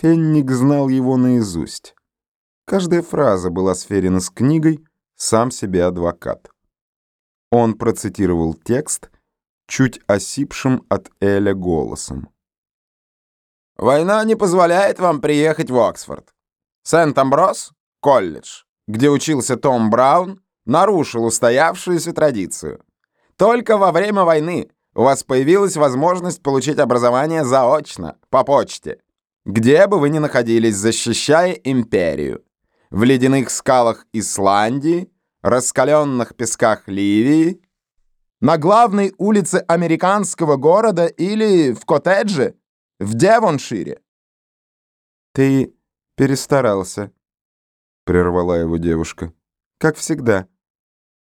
Фенник знал его наизусть. Каждая фраза была сферена с книгой «Сам себе адвокат». Он процитировал текст чуть осипшим от Эля голосом. «Война не позволяет вам приехать в Оксфорд. Сент-Амброс, колледж, где учился Том Браун, нарушил устоявшуюся традицию. Только во время войны у вас появилась возможность получить образование заочно, по почте. Где бы вы ни находились, защищая империю. В ледяных скалах Исландии, раскаленных песках Ливии, на главной улице американского города или в коттедже в Девоншире. «Ты перестарался», — прервала его девушка. «Как всегда.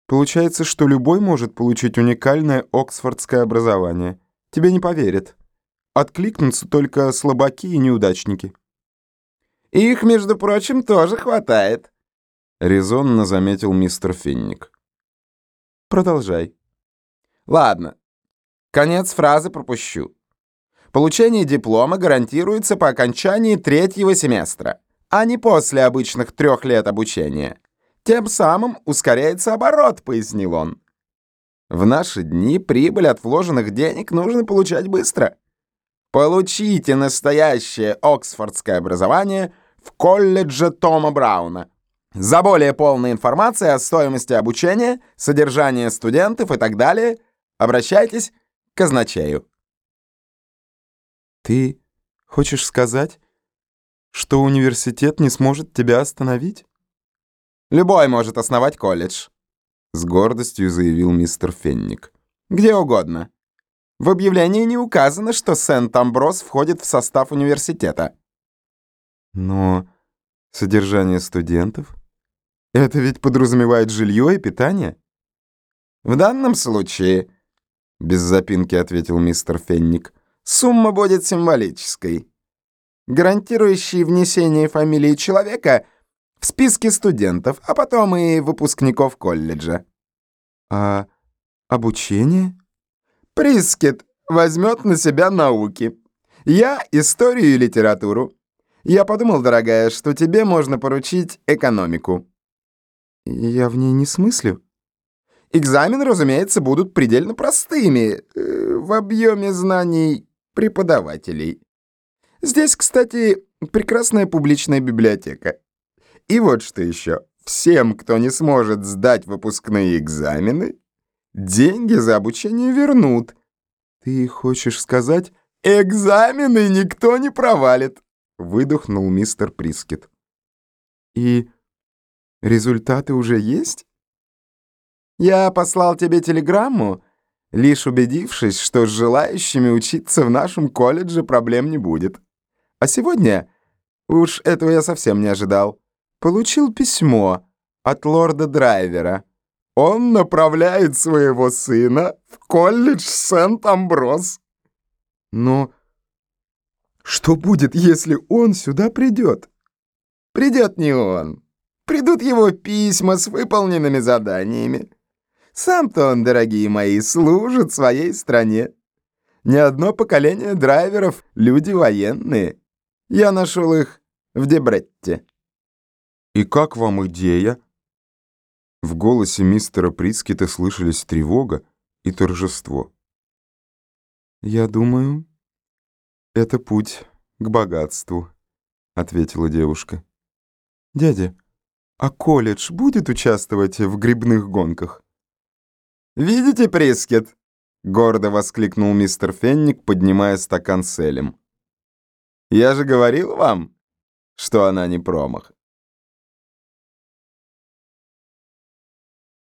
Получается, что любой может получить уникальное оксфордское образование. Тебе не поверят». Откликнутся только слабаки и неудачники. «Их, между прочим, тоже хватает», — резонно заметил мистер Финник. «Продолжай». «Ладно. Конец фразы пропущу. Получение диплома гарантируется по окончании третьего семестра, а не после обычных трех лет обучения. Тем самым ускоряется оборот», — пояснил он. «В наши дни прибыль от вложенных денег нужно получать быстро». Получите настоящее оксфордское образование в колледже Тома Брауна. За более полной информацией о стоимости обучения, содержании студентов и так далее обращайтесь к казначею. Ты хочешь сказать, что университет не сможет тебя остановить? Любой может основать колледж, с гордостью заявил мистер Фенник. Где угодно. В объявлении не указано, что Сент-Амброс входит в состав университета. Но содержание студентов? Это ведь подразумевает жилье и питание? В данном случае, без запинки ответил мистер Фенник, сумма будет символической, гарантирующей внесение фамилии человека в списки студентов, а потом и выпускников колледжа. А обучение? Прискет возьмет на себя науки. Я историю и литературу. Я подумал, дорогая, что тебе можно поручить экономику. Я в ней не смыслю. Экзамены, разумеется, будут предельно простыми э, в объеме знаний преподавателей. Здесь, кстати, прекрасная публичная библиотека. И вот что еще. Всем, кто не сможет сдать выпускные экзамены, Деньги за обучение вернут. Ты хочешь сказать, экзамены никто не провалит, выдохнул мистер Прискет. И результаты уже есть? Я послал тебе телеграмму, лишь убедившись, что с желающими учиться в нашем колледже проблем не будет. А сегодня, уж этого я совсем не ожидал, получил письмо от лорда Драйвера. Он направляет своего сына в колледж Сент-Амброс. Но что будет, если он сюда придет? Придет не он. Придут его письма с выполненными заданиями. Сам-то он, дорогие мои, служит своей стране. Ни одно поколение драйверов — люди военные. Я нашел их в Дебретте. И как вам идея? В голосе мистера Прискита слышались тревога и торжество. «Я думаю, это путь к богатству», — ответила девушка. «Дядя, а колледж будет участвовать в грибных гонках?» «Видите, Прискет?» — гордо воскликнул мистер Фенник, поднимая стакан с Элем. «Я же говорил вам, что она не промах».